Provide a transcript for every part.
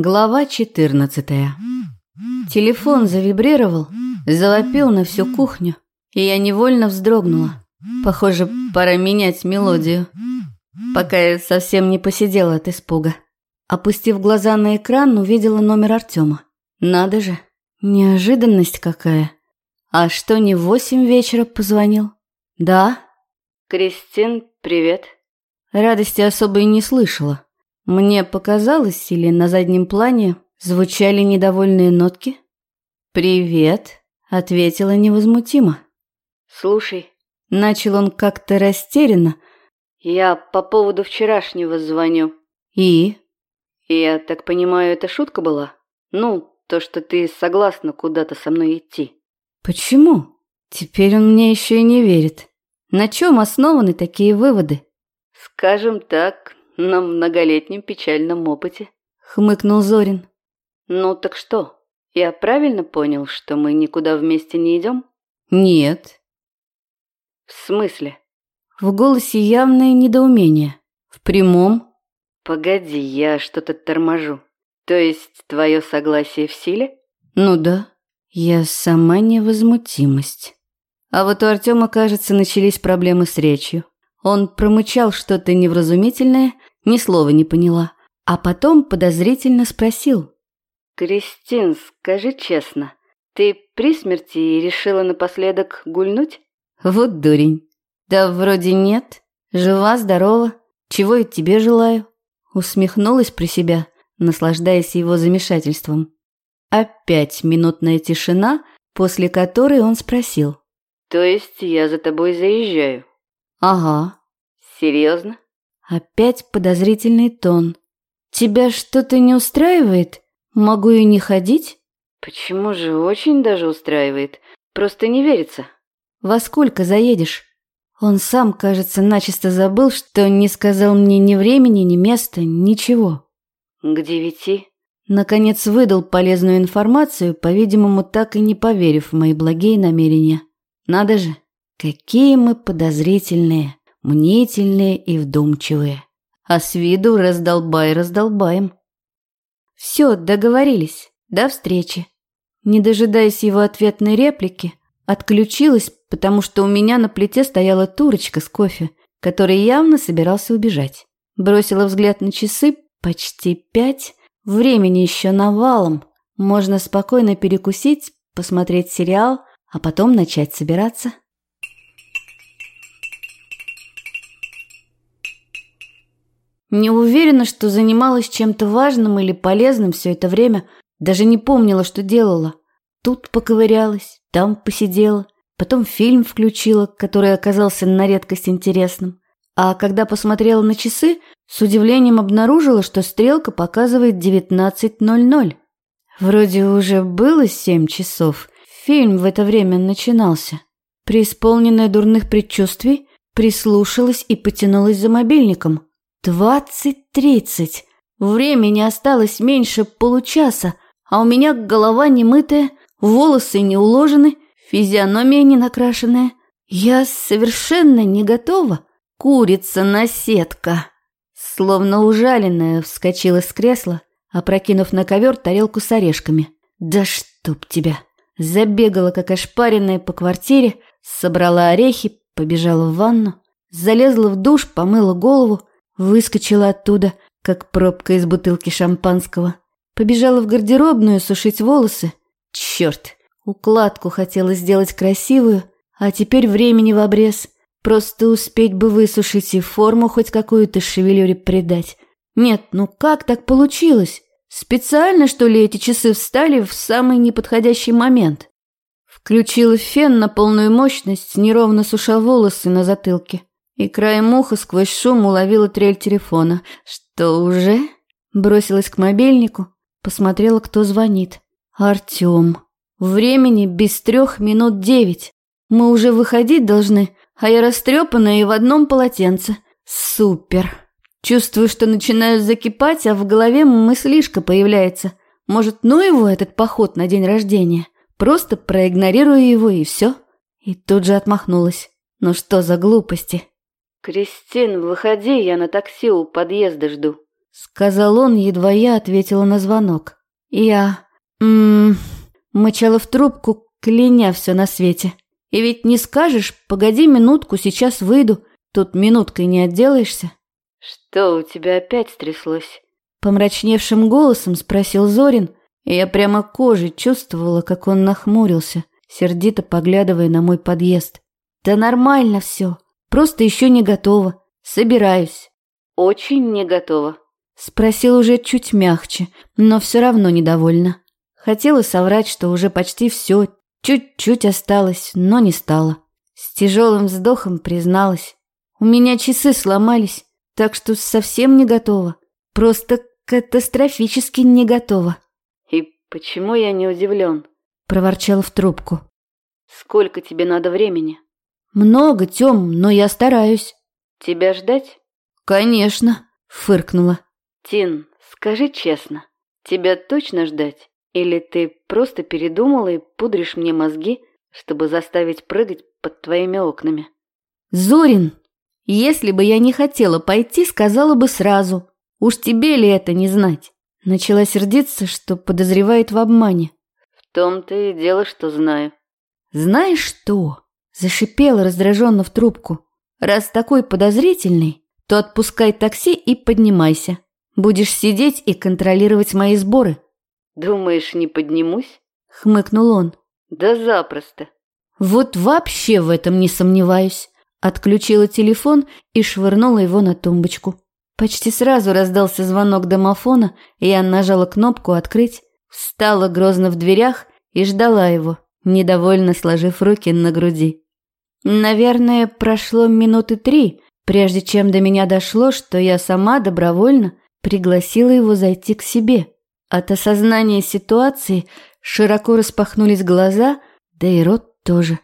Глава 14. Телефон завибрировал, завопил на всю кухню, и я невольно вздрогнула. Похоже, пора менять мелодию. Пока я совсем не посидела от испуга. Опустив глаза на экран, увидела номер Артема. Надо же, неожиданность какая. А что, не в восемь вечера позвонил? Да. Кристин, привет. Радости особо и не слышала. Мне показалось, или на заднем плане звучали недовольные нотки? «Привет», — ответила невозмутимо. «Слушай», — начал он как-то растерянно, — «я по поводу вчерашнего звоню». «И?» «Я так понимаю, это шутка была? Ну, то, что ты согласна куда-то со мной идти». «Почему? Теперь он мне еще и не верит. На чем основаны такие выводы?» «Скажем так, на многолетнем печальном опыте», — хмыкнул Зорин. «Ну так что, я правильно понял, что мы никуда вместе не идем?» «Нет». «В смысле?» В голосе явное недоумение. В прямом? «Погоди, я что-то торможу. То есть твое согласие в силе?» «Ну да. Я сама невозмутимость». А вот у Артема, кажется, начались проблемы с речью. Он промычал что-то невразумительное ни слова не поняла. А потом подозрительно спросил. «Кристин, скажи честно, ты при смерти и решила напоследок гульнуть?» «Вот дурень. Да вроде нет. Жива, здорова. Чего и тебе желаю?» Усмехнулась при себя, наслаждаясь его замешательством. Опять минутная тишина, после которой он спросил. «То есть я за тобой заезжаю?» «Ага». «Серьезно?» Опять подозрительный тон. «Тебя что-то не устраивает? Могу и не ходить?» «Почему же очень даже устраивает? Просто не верится». «Во сколько заедешь?» Он сам, кажется, начисто забыл, что не сказал мне ни времени, ни места, ничего. «К девяти?» Наконец выдал полезную информацию, по-видимому, так и не поверив в мои благие намерения. Надо же, какие мы подозрительные мнительные и вдумчивые. А с виду раздолбай раздолбаем. Все, договорились. До встречи. Не дожидаясь его ответной реплики, отключилась, потому что у меня на плите стояла турочка с кофе, который явно собирался убежать. Бросила взгляд на часы, почти пять. Времени еще навалом. Можно спокойно перекусить, посмотреть сериал, а потом начать собираться. Не уверена, что занималась чем-то важным или полезным все это время. Даже не помнила, что делала. Тут поковырялась, там посидела. Потом фильм включила, который оказался на редкость интересным. А когда посмотрела на часы, с удивлением обнаружила, что стрелка показывает 19.00. Вроде уже было семь часов. Фильм в это время начинался. Преисполненная дурных предчувствий, прислушалась и потянулась за мобильником – Двадцать тридцать. Времени осталось меньше получаса, а у меня голова не мытая, волосы не уложены, физиономия не накрашенная. Я совершенно не готова. Курица-наседка. Словно ужаленная вскочила с кресла, опрокинув на ковер тарелку с орешками. Да чтоб тебя! Забегала, как ошпаренная по квартире, собрала орехи, побежала в ванну, залезла в душ, помыла голову, Выскочила оттуда, как пробка из бутылки шампанского. Побежала в гардеробную сушить волосы. Черт, укладку хотела сделать красивую, а теперь времени в обрез. Просто успеть бы высушить и форму хоть какую-то шевелюре придать. Нет, ну как так получилось? Специально, что ли, эти часы встали в самый неподходящий момент? Включила фен на полную мощность, неровно суша волосы на затылке и краем уха сквозь шум уловила трель телефона. «Что уже?» Бросилась к мобильнику, посмотрела, кто звонит. «Артем. Времени без трех минут девять. Мы уже выходить должны, а я растрепанная и в одном полотенце. Супер!» Чувствую, что начинаю закипать, а в голове мыслишка появляется. Может, ну его этот поход на день рождения? Просто проигнорирую его и все. И тут же отмахнулась. Ну что за глупости? «Кристин, выходи, я на такси у подъезда жду». сказал он, едва я ответила на звонок. Я... Ммм... Мычала в трубку, кляня все на свете. И ведь не скажешь, погоди минутку, сейчас выйду. Тут минуткой не отделаешься. Что у тебя опять стряслось? Помрачневшим голосом спросил Зорин, и я прямо кожей чувствовала, как он нахмурился, сердито поглядывая на мой подъезд. Да нормально все, просто еще не готова. Собираюсь. Очень не готова. Спросил уже чуть мягче, но все равно недовольна. Хотела соврать, что уже почти все, чуть-чуть осталось, но не стала. С тяжелым вздохом призналась. У меня часы сломались, так что совсем не готова. Просто катастрофически не готова. И почему я не удивлен? Проворчал в трубку. Сколько тебе надо времени? Много, Тём, но я стараюсь. Тебя ждать? Конечно, фыркнула. Тин, скажи честно, тебя точно ждать? Или ты просто передумала и пудришь мне мозги, чтобы заставить прыгать под твоими окнами? Зорин, если бы я не хотела пойти, сказала бы сразу. Уж тебе ли это не знать? Начала сердиться, что подозревает в обмане. В том-то и дело, что знаю. Знаешь что? Зашипела раздраженно в трубку. Раз такой подозрительный, то отпускай такси и поднимайся. Будешь сидеть и контролировать мои сборы. Думаешь, не поднимусь? Хмыкнул он. Да запросто. Вот вообще в этом не сомневаюсь. Отключила телефон и швырнула его на тумбочку. Почти сразу раздался звонок домофона, и я нажала кнопку «Открыть», встала грозно в дверях и ждала его, недовольно сложив руки на груди. Наверное, прошло минуты три, прежде чем до меня дошло, что я сама добровольно пригласила его зайти к себе. От осознания ситуации широко распахнулись глаза, да и рот тоже.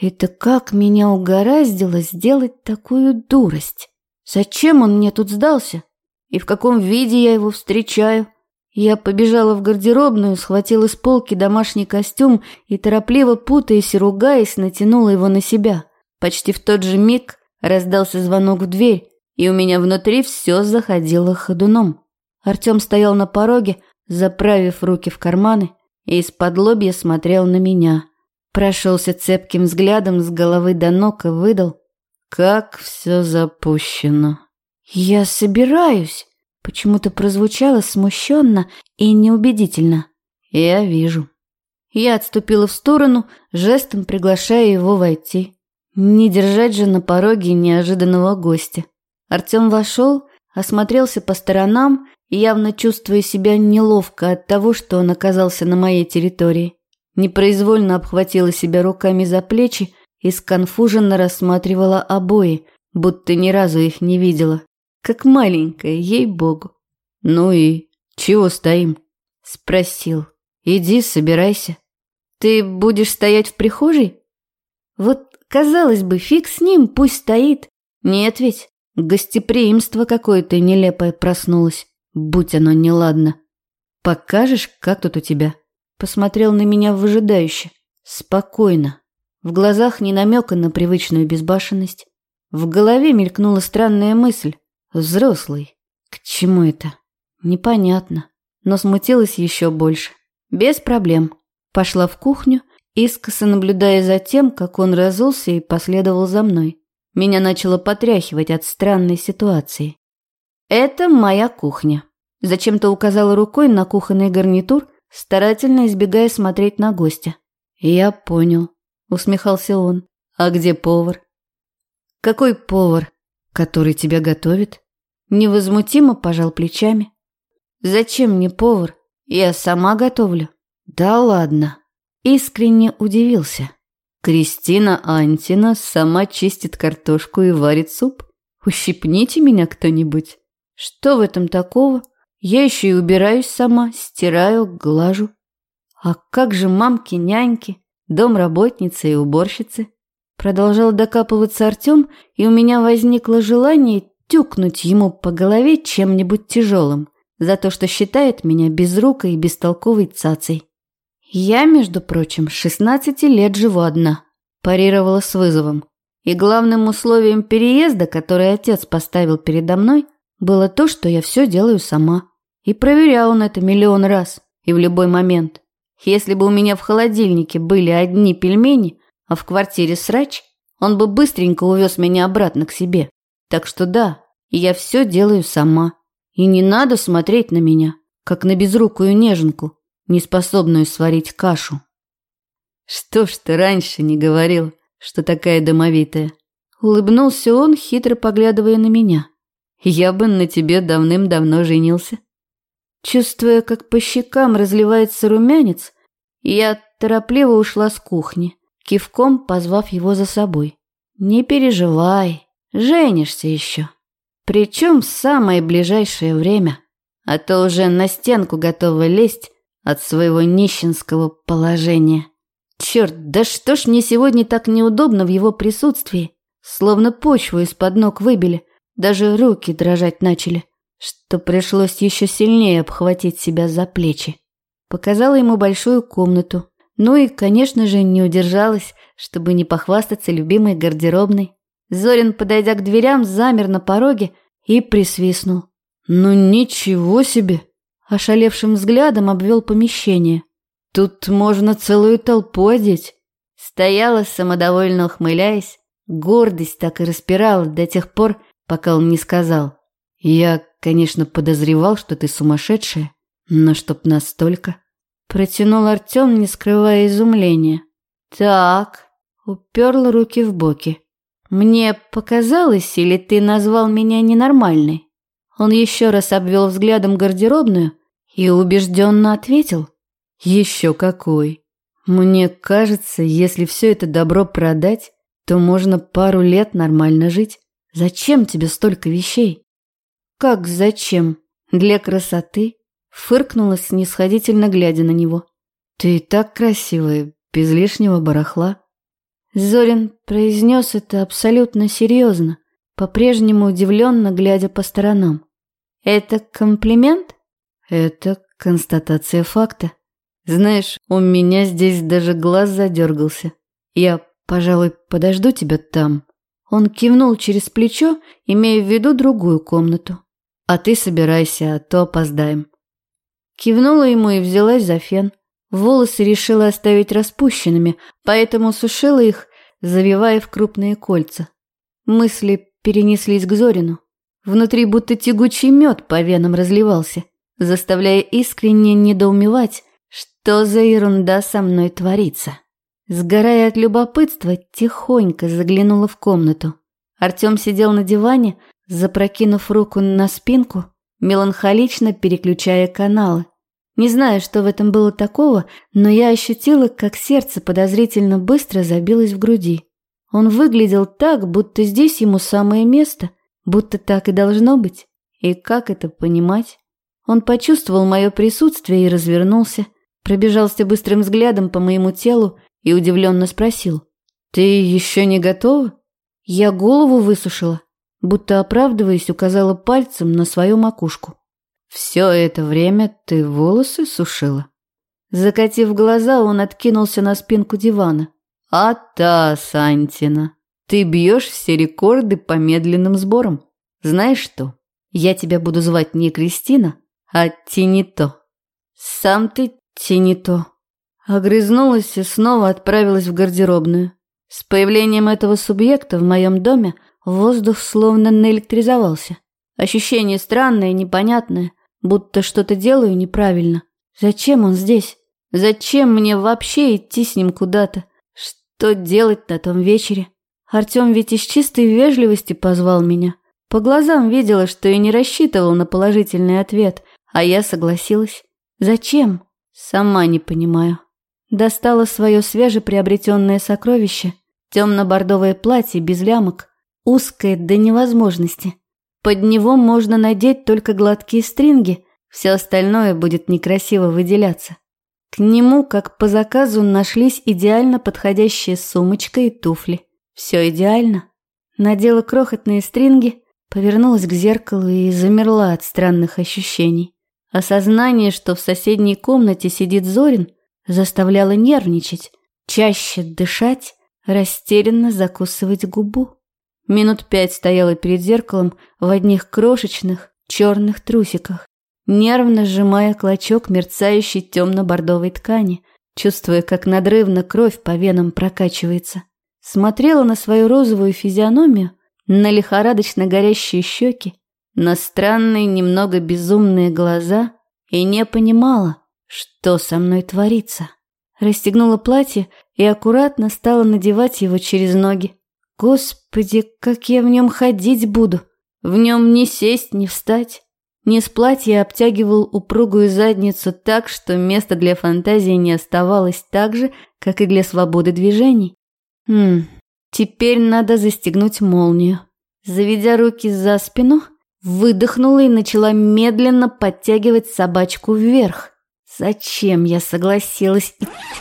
Это как меня угораздило сделать такую дурость? Зачем он мне тут сдался? И в каком виде я его встречаю? Я побежала в гардеробную, схватила с полки домашний костюм и, торопливо путаясь и ругаясь, натянула его на себя. Почти в тот же миг раздался звонок в дверь, и у меня внутри все заходило ходуном. Артем стоял на пороге, заправив руки в карманы, и из-под лобья смотрел на меня. Прошелся цепким взглядом с головы до ног и выдал. «Как все запущено!» «Я собираюсь!» Почему-то прозвучало смущенно и неубедительно. «Я вижу». Я отступила в сторону, жестом приглашая его войти. Не держать же на пороге неожиданного гостя. Артем вошел, осмотрелся по сторонам явно чувствуя себя неловко от того, что он оказался на моей территории. Непроизвольно обхватила себя руками за плечи и сконфуженно рассматривала обои, будто ни разу их не видела. Как маленькая, ей-богу. «Ну и чего стоим?» – спросил. «Иди, собирайся». «Ты будешь стоять в прихожей?» «Вот, казалось бы, фиг с ним, пусть стоит. Нет ведь, гостеприимство какое-то нелепое проснулось будь оно неладно. Покажешь, как тут у тебя? Посмотрел на меня выжидающе. Спокойно. В глазах не намека на привычную безбашенность. В голове мелькнула странная мысль. Взрослый. К чему это? Непонятно. Но смутилась еще больше. Без проблем. Пошла в кухню, искоса наблюдая за тем, как он разулся и последовал за мной. Меня начало потряхивать от странной ситуации. «Это моя кухня». Зачем-то указала рукой на кухонный гарнитур, старательно избегая смотреть на гостя. «Я понял», — усмехался он. «А где повар?» «Какой повар? Который тебя готовит?» Невозмутимо пожал плечами. «Зачем мне повар? Я сама готовлю». «Да ладно». Искренне удивился. «Кристина Антина сама чистит картошку и варит суп? Ущипните меня кто-нибудь». Что в этом такого? Я еще и убираюсь сама, стираю, глажу. А как же мамки, няньки, домработницы и уборщицы? Продолжал докапываться Артем, и у меня возникло желание тюкнуть ему по голове чем-нибудь тяжелым за то, что считает меня безрукой и бестолковой цацей. Я, между прочим, с 16 лет живу одна, парировала с вызовом. И главным условием переезда, который отец поставил передо мной – было то, что я все делаю сама. И проверял он это миллион раз и в любой момент. Если бы у меня в холодильнике были одни пельмени, а в квартире срач, он бы быстренько увез меня обратно к себе. Так что да, я все делаю сама. И не надо смотреть на меня, как на безрукую неженку, неспособную сварить кашу. Что ж ты раньше не говорил, что такая домовитая? Улыбнулся он, хитро поглядывая на меня. Я бы на тебе давным-давно женился. Чувствуя, как по щекам разливается румянец, я торопливо ушла с кухни, кивком позвав его за собой. «Не переживай, женишься еще. Причем в самое ближайшее время, а то уже на стенку готова лезть от своего нищенского положения. Черт, да что ж мне сегодня так неудобно в его присутствии, словно почву из-под ног выбили, даже руки дрожать начали, что пришлось еще сильнее обхватить себя за плечи. Показала ему большую комнату. Ну и, конечно же, не удержалась, чтобы не похвастаться любимой гардеробной. Зорин, подойдя к дверям, замер на пороге и присвистнул. «Ну ничего себе!» Ошалевшим взглядом обвел помещение. «Тут можно целую толпу одеть». Стояла, самодовольно ухмыляясь. Гордость так и распирала до тех пор, пока он не сказал. «Я, конечно, подозревал, что ты сумасшедшая, но чтоб настолько...» Протянул Артем, не скрывая изумления. «Так...» Уперла руки в боки. «Мне показалось, или ты назвал меня ненормальной?» Он еще раз обвел взглядом гардеробную и убежденно ответил. «Еще какой! Мне кажется, если все это добро продать, то можно пару лет нормально жить. Зачем тебе столько вещей? Как зачем? Для красоты? Фыркнула снисходительно, глядя на него. Ты и так красивая, без лишнего барахла. Зорин произнес это абсолютно серьезно, по-прежнему удивленно глядя по сторонам. Это комплимент? Это констатация факта. Знаешь, у меня здесь даже глаз задергался. Я, пожалуй, подожду тебя там, он кивнул через плечо, имея в виду другую комнату. «А ты собирайся, а то опоздаем». Кивнула ему и взялась за фен. Волосы решила оставить распущенными, поэтому сушила их, завивая в крупные кольца. Мысли перенеслись к Зорину. Внутри будто тягучий мед по венам разливался, заставляя искренне недоумевать, что за ерунда со мной творится. Сгорая от любопытства, тихонько заглянула в комнату. Артем сидел на диване, запрокинув руку на спинку, меланхолично переключая каналы. Не знаю, что в этом было такого, но я ощутила, как сердце подозрительно быстро забилось в груди. Он выглядел так, будто здесь ему самое место, будто так и должно быть. И как это понимать? Он почувствовал мое присутствие и развернулся, пробежался быстрым взглядом по моему телу и удивленно спросил. «Ты еще не готова?» Я голову высушила, будто оправдываясь, указала пальцем на свою макушку. «Все это время ты волосы сушила?» Закатив глаза, он откинулся на спинку дивана. «А та, Сантина, ты бьешь все рекорды по медленным сборам. Знаешь что, я тебя буду звать не Кристина, а Тинито. Сам ты Тинито». Огрызнулась и снова отправилась в гардеробную. С появлением этого субъекта в моем доме воздух словно наэлектризовался. Ощущение странное, непонятное, будто что-то делаю неправильно. Зачем он здесь? Зачем мне вообще идти с ним куда-то? Что делать на том вечере? Артем ведь из чистой вежливости позвал меня. По глазам видела, что и не рассчитывал на положительный ответ, а я согласилась. Зачем? Сама не понимаю. Достала свое свежеприобретенное сокровище, темно-бордовое платье без лямок, узкое до невозможности. Под него можно надеть только гладкие стринги, все остальное будет некрасиво выделяться. К нему, как по заказу, нашлись идеально подходящие сумочка и туфли. Все идеально. Надела крохотные стринги, повернулась к зеркалу и замерла от странных ощущений. Осознание, что в соседней комнате сидит Зорин – заставляла нервничать, чаще дышать, растерянно закусывать губу. Минут пять стояла перед зеркалом в одних крошечных черных трусиках, нервно сжимая клочок мерцающей темно-бордовой ткани, чувствуя, как надрывно кровь по венам прокачивается. Смотрела на свою розовую физиономию, на лихорадочно горящие щеки, на странные, немного безумные глаза и не понимала, что со мной творится. Расстегнула платье и аккуратно стала надевать его через ноги. Господи, как я в нем ходить буду! В нем не сесть, не встать. Низ платья обтягивал упругую задницу так, что места для фантазии не оставалось так же, как и для свободы движений. Хм, теперь надо застегнуть молнию. Заведя руки за спину, выдохнула и начала медленно подтягивать собачку вверх. Зачем я согласилась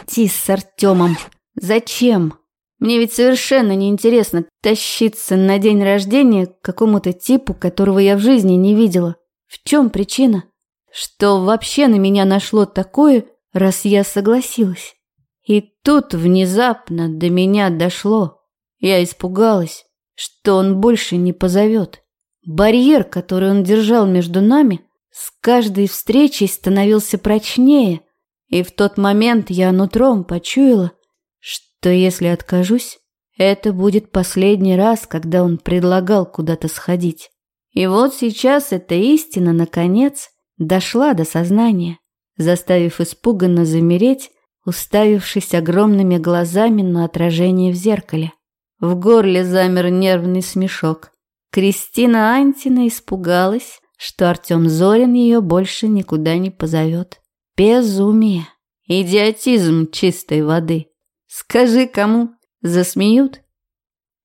идти с Артемом? Зачем? Мне ведь совершенно неинтересно тащиться на день рождения к какому-то типу, которого я в жизни не видела. В чем причина? Что вообще на меня нашло такое, раз я согласилась? И тут внезапно до меня дошло. Я испугалась, что он больше не позовет. Барьер, который он держал между нами, с каждой встречей становился прочнее, и в тот момент я нутром почуяла, что если откажусь, это будет последний раз, когда он предлагал куда-то сходить. И вот сейчас эта истина, наконец, дошла до сознания, заставив испуганно замереть, уставившись огромными глазами на отражение в зеркале. В горле замер нервный смешок. Кристина Антина испугалась, что Артем Зорин ее больше никуда не позовет. Безумие. Идиотизм чистой воды. Скажи кому, засмеют?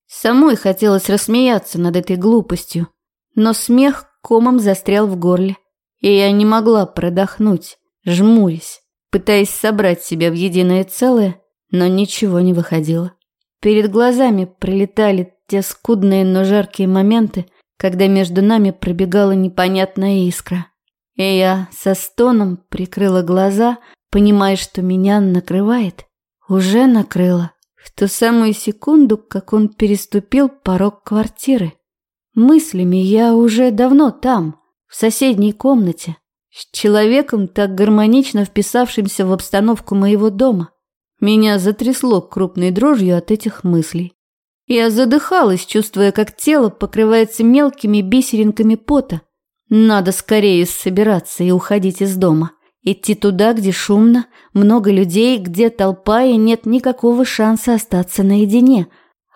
Самой хотелось рассмеяться над этой глупостью, но смех комом застрял в горле, и я не могла продохнуть, жмурясь, пытаясь собрать себя в единое целое, но ничего не выходило. Перед глазами пролетали те скудные, но жаркие моменты, когда между нами пробегала непонятная искра. И я со стоном прикрыла глаза, понимая, что меня накрывает. Уже накрыло. В ту самую секунду, как он переступил порог квартиры. Мыслями я уже давно там, в соседней комнате, с человеком, так гармонично вписавшимся в обстановку моего дома. Меня затрясло крупной дрожью от этих мыслей. Я задыхалась, чувствуя, как тело покрывается мелкими бисеринками пота. Надо скорее собираться и уходить из дома. Идти туда, где шумно, много людей, где толпа и нет никакого шанса остаться наедине.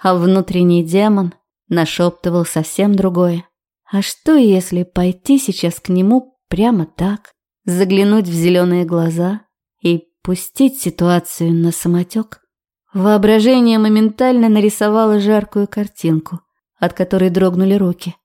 А внутренний демон нашептывал совсем другое. А что, если пойти сейчас к нему прямо так, заглянуть в зеленые глаза и пустить ситуацию на самотек? Воображение моментально нарисовало жаркую картинку, от которой дрогнули руки.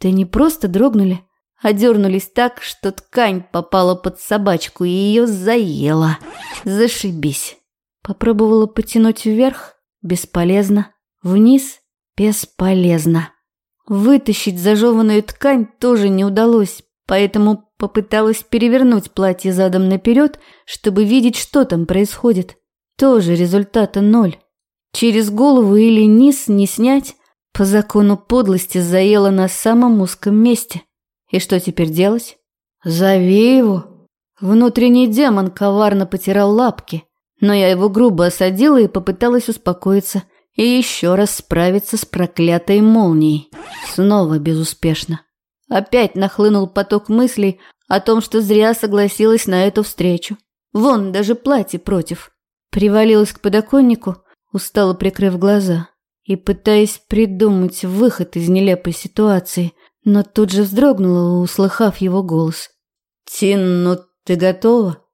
Да не просто дрогнули, а дернулись так, что ткань попала под собачку и ее заела. Зашибись. Попробовала потянуть вверх, бесполезно. Вниз, Бесполезно. Вытащить зажеванную ткань тоже не удалось, поэтому попыталась перевернуть платье задом наперед, чтобы видеть, что там происходит. Тоже результата ноль. Через голову или низ не снять, по закону подлости заела на самом узком месте. И что теперь делать? Зови его. Внутренний демон коварно потирал лапки, но я его грубо осадила и попыталась успокоиться – и еще раз справиться с проклятой молнией. Снова безуспешно. Опять нахлынул поток мыслей о том, что зря согласилась на эту встречу. Вон, даже платье против. Привалилась к подоконнику, устало прикрыв глаза и пытаясь придумать выход из нелепой ситуации, но тут же вздрогнула, услыхав его голос. «Тин, ну ты готова?»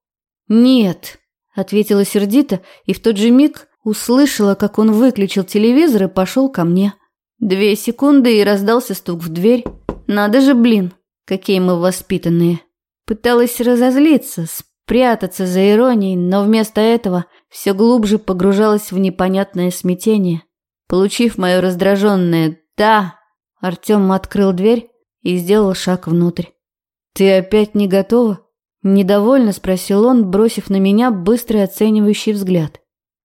«Нет», — ответила сердито, и в тот же миг Услышала, как он выключил телевизор и пошел ко мне. Две секунды и раздался стук в дверь. Надо же, блин, какие мы воспитанные. Пыталась разозлиться, спрятаться за иронией, но вместо этого все глубже погружалась в непонятное смятение. Получив мое раздраженное «да», Артем открыл дверь и сделал шаг внутрь. «Ты опять не готова?» Недовольно спросил он, бросив на меня быстрый оценивающий взгляд.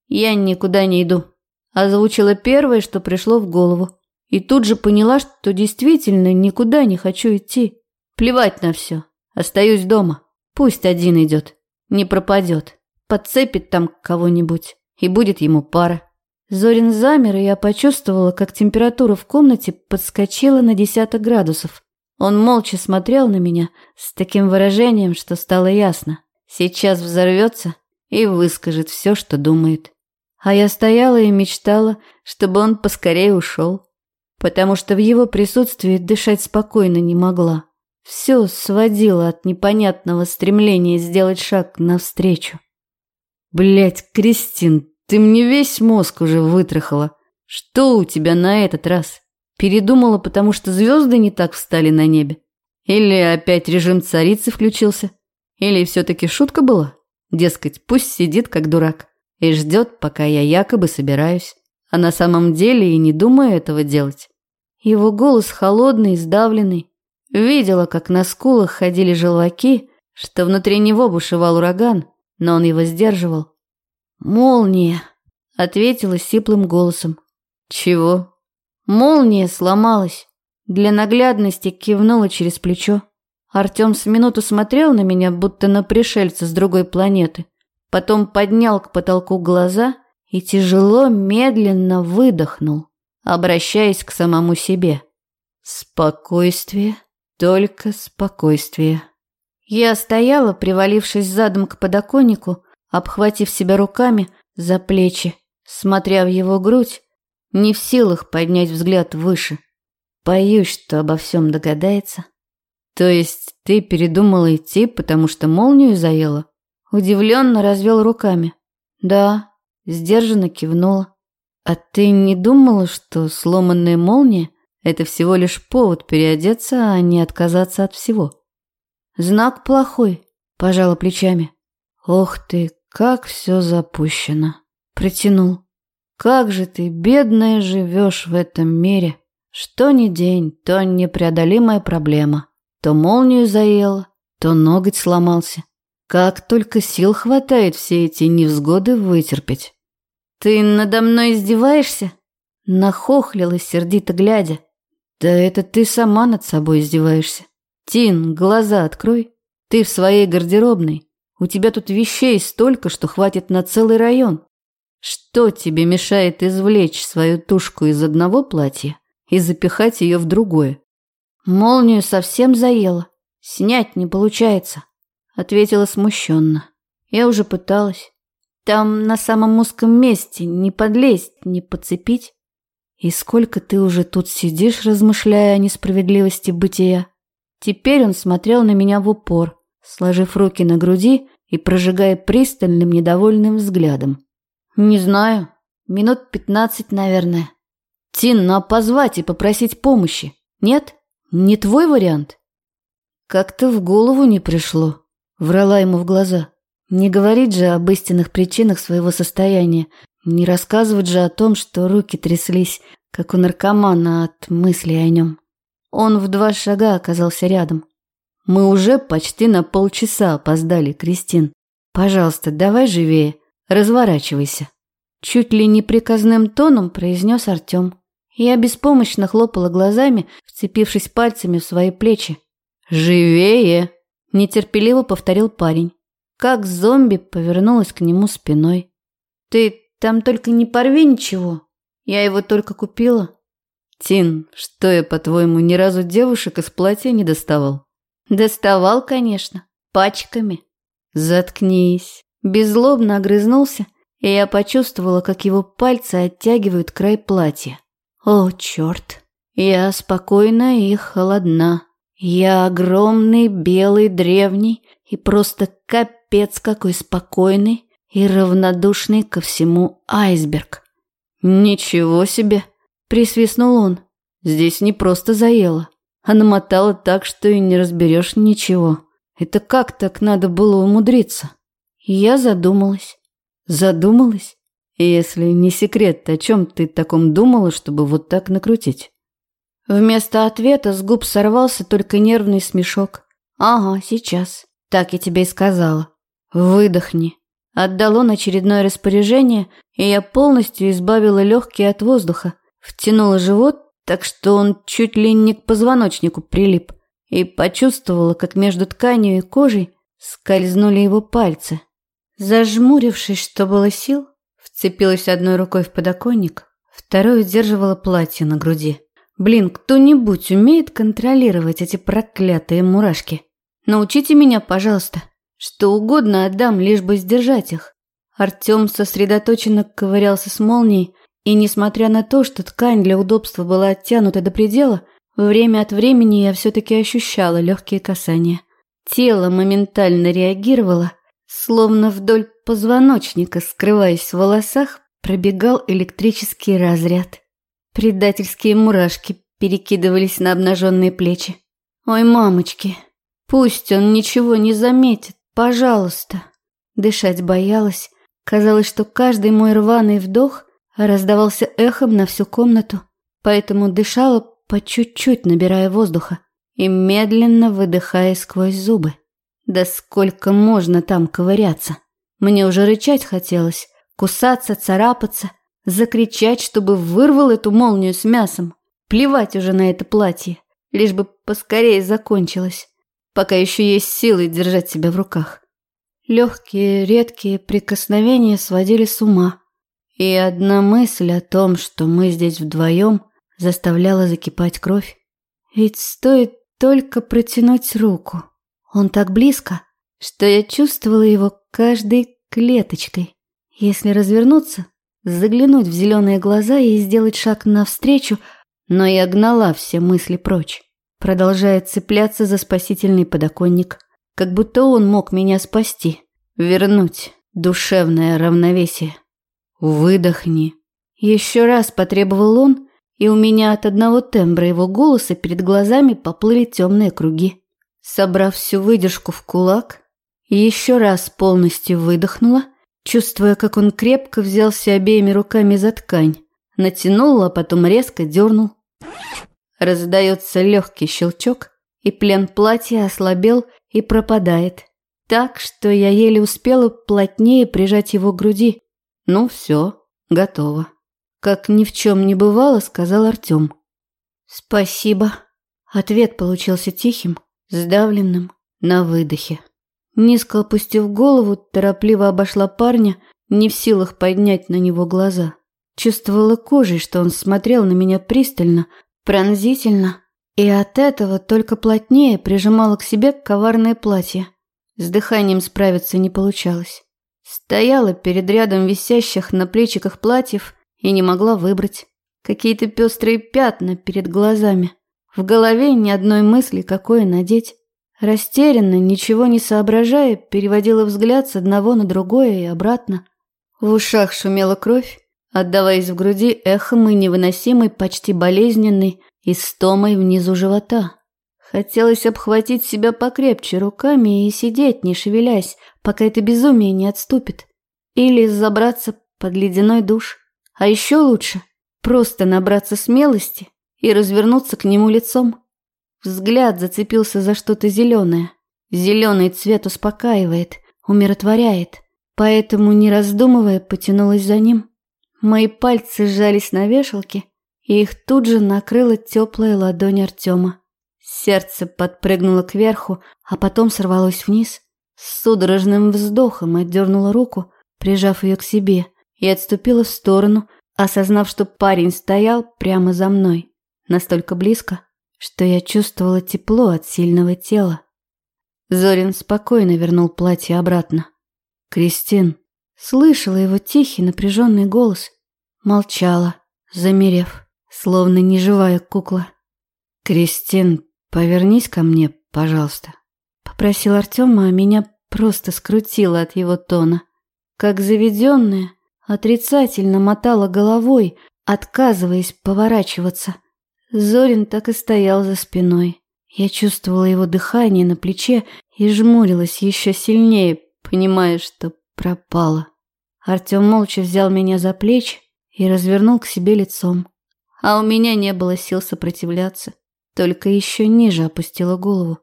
«Я никуда не иду», – озвучила первое, что пришло в голову. И тут же поняла, что действительно никуда не хочу идти. Плевать на все. Остаюсь дома. Пусть один идет. Не пропадет. Подцепит там кого-нибудь. И будет ему пара. Зорин замер, и я почувствовала, как температура в комнате подскочила на десяток градусов. Он молча смотрел на меня с таким выражением, что стало ясно. Сейчас взорвется и выскажет все, что думает. А я стояла и мечтала, чтобы он поскорее ушел, потому что в его присутствии дышать спокойно не могла. Все сводило от непонятного стремления сделать шаг навстречу. Блять, Кристин, ты мне весь мозг уже вытрахала. Что у тебя на этот раз? Передумала, потому что звезды не так встали на небе? Или опять режим царицы включился? Или все-таки шутка была? Дескать, пусть сидит как дурак и ждет, пока я якобы собираюсь, а на самом деле и не думаю этого делать. Его голос холодный, сдавленный. Видела, как на скулах ходили желваки, что внутри него бушевал ураган, но он его сдерживал. «Молния», — ответила сиплым голосом. «Чего?» «Молния сломалась». Для наглядности кивнула через плечо. Артем с минуту смотрел на меня, будто на пришельца с другой планеты. Потом поднял к потолку глаза и тяжело, медленно выдохнул, обращаясь к самому себе. Спокойствие, только спокойствие. Я стояла, привалившись задом к подоконнику, обхватив себя руками за плечи, смотря в его грудь, не в силах поднять взгляд выше. Боюсь, что обо всем догадается. То есть ты передумала идти, потому что молнию заела? Удивленно развел руками. Да, сдержанно кивнула. А ты не думала, что сломанная молния – это всего лишь повод переодеться, а не отказаться от всего? Знак плохой, пожала плечами. Ох ты, как все запущено. Протянул. Как же ты, бедная, живешь в этом мире. Что ни день, то непреодолимая проблема. То молнию заело, то ноготь сломался. Как только сил хватает все эти невзгоды вытерпеть. «Ты надо мной издеваешься?» Нахохлилась, сердито глядя. «Да это ты сама над собой издеваешься. Тин, глаза открой. Ты в своей гардеробной. У тебя тут вещей столько, что хватит на целый район. Что тебе мешает извлечь свою тушку из одного платья и запихать ее в другое? Молнию совсем заело. Снять не получается, ответила смущенно. Я уже пыталась. Там на самом узком месте не подлезть, не подцепить. И сколько ты уже тут сидишь, размышляя о несправедливости бытия? Теперь он смотрел на меня в упор, сложив руки на груди и прожигая пристальным недовольным взглядом. Не знаю, минут пятнадцать, наверное. Тин, ну а позвать и попросить помощи? Нет? Не твой вариант? Как-то в голову не пришло. Врала ему в глаза. Не говорить же об истинных причинах своего состояния. Не рассказывать же о том, что руки тряслись, как у наркомана от мыслей о нем. Он в два шага оказался рядом. Мы уже почти на полчаса опоздали, Кристин. Пожалуйста, давай живее. Разворачивайся. Чуть ли не приказным тоном произнес Артем. Я беспомощно хлопала глазами, вцепившись пальцами в свои плечи. «Живее!» – нетерпеливо повторил парень. Как зомби повернулась к нему спиной. «Ты там только не порви ничего. Я его только купила». «Тин, что я, по-твоему, ни разу девушек из платья не доставал?» «Доставал, конечно. Пачками». «Заткнись». Беззлобно огрызнулся, и я почувствовала, как его пальцы оттягивают край платья. О, черт! Я спокойна и холодна. Я огромный, белый, древний и просто капец какой спокойный и равнодушный ко всему айсберг. «Ничего себе!» – присвистнул он. «Здесь не просто заело, а намотало так, что и не разберешь ничего. Это как так надо было умудриться?» Я задумалась. Задумалась? Если не секрет, о чем ты таком думала, чтобы вот так накрутить? Вместо ответа с губ сорвался только нервный смешок. Ага, сейчас. Так я тебе и сказала. Выдохни. Отдал он очередное распоряжение, и я полностью избавила легкие от воздуха, втянула живот, так что он чуть ли не к позвоночнику прилип, и почувствовала, как между тканью и кожей скользнули его пальцы. Зажмурившись, что было сил, вцепилась одной рукой в подоконник, второй удерживала платье на груди. Блин, кто-нибудь умеет контролировать эти проклятые мурашки? Научите меня, пожалуйста. Что угодно отдам, лишь бы сдержать их. Артем сосредоточенно ковырялся с молнией, и несмотря на то, что ткань для удобства была оттянута до предела, время от времени я все-таки ощущала легкие касания. Тело моментально реагировало, словно вдоль позвоночника, скрываясь в волосах, пробегал электрический разряд. Предательские мурашки перекидывались на обнаженные плечи. «Ой, мамочки, пусть он ничего не заметит, пожалуйста». Дышать боялась, казалось, что каждый мой рваный вдох раздавался эхом на всю комнату, поэтому дышала по чуть-чуть, набирая воздуха и медленно выдыхая сквозь зубы. Да сколько можно там ковыряться? Мне уже рычать хотелось, кусаться, царапаться, закричать, чтобы вырвал эту молнию с мясом. Плевать уже на это платье, лишь бы поскорее закончилось, пока еще есть силы держать себя в руках. Легкие, редкие прикосновения сводили с ума. И одна мысль о том, что мы здесь вдвоем, заставляла закипать кровь. Ведь стоит только протянуть руку. Он так близко, что я чувствовала его каждой клеточкой. Если развернуться, заглянуть в зеленые глаза и сделать шаг навстречу, но я гнала все мысли прочь, продолжая цепляться за спасительный подоконник, как будто он мог меня спасти, вернуть душевное равновесие. «Выдохни». Еще раз потребовал он, и у меня от одного тембра его голоса перед глазами поплыли темные круги. Собрав всю выдержку в кулак, еще раз полностью выдохнула, чувствуя, как он крепко взялся обеими руками за ткань, натянул, а потом резко дернул. Раздается легкий щелчок, и плен платья ослабел и пропадает, так, что я еле успела плотнее прижать его к груди, «Ну все, готово». Как ни в чем не бывало, сказал Артем. «Спасибо». Ответ получился тихим, сдавленным, на выдохе. Низко опустив голову, торопливо обошла парня, не в силах поднять на него глаза. Чувствовала кожей, что он смотрел на меня пристально, пронзительно, и от этого только плотнее прижимала к себе коварное платье. С дыханием справиться не получалось. Стояла перед рядом висящих на плечиках платьев и не могла выбрать. Какие-то пестрые пятна перед глазами. В голове ни одной мысли, какое надеть. Растерянно, ничего не соображая, переводила взгляд с одного на другое и обратно. В ушах шумела кровь, отдаваясь в груди эхом и невыносимой, почти болезненной, истомой внизу живота. Хотелось обхватить себя покрепче руками и сидеть, не шевелясь, пока это безумие не отступит. Или забраться под ледяной душ. А еще лучше просто набраться смелости и развернуться к нему лицом. Взгляд зацепился за что-то зеленое. Зеленый цвет успокаивает, умиротворяет, поэтому, не раздумывая, потянулась за ним. Мои пальцы сжались на вешалке, и их тут же накрыла теплая ладонь Артема. Сердце подпрыгнуло кверху, а потом сорвалось вниз. С судорожным вздохом отдернула руку, прижав ее к себе, и отступила в сторону, осознав, что парень стоял прямо за мной, настолько близко, что я чувствовала тепло от сильного тела. Зорин спокойно вернул платье обратно. «Кристин!» Слышала его тихий напряженный голос. Молчала, замерев, словно неживая кукла. «Кристин, «Повернись ко мне, пожалуйста», — попросил Артем, а меня просто скрутило от его тона. Как заведенная, отрицательно мотала головой, отказываясь поворачиваться. Зорин так и стоял за спиной. Я чувствовала его дыхание на плече и жмурилась еще сильнее, понимая, что пропала. Артем молча взял меня за плечи и развернул к себе лицом. А у меня не было сил сопротивляться только еще ниже опустила голову.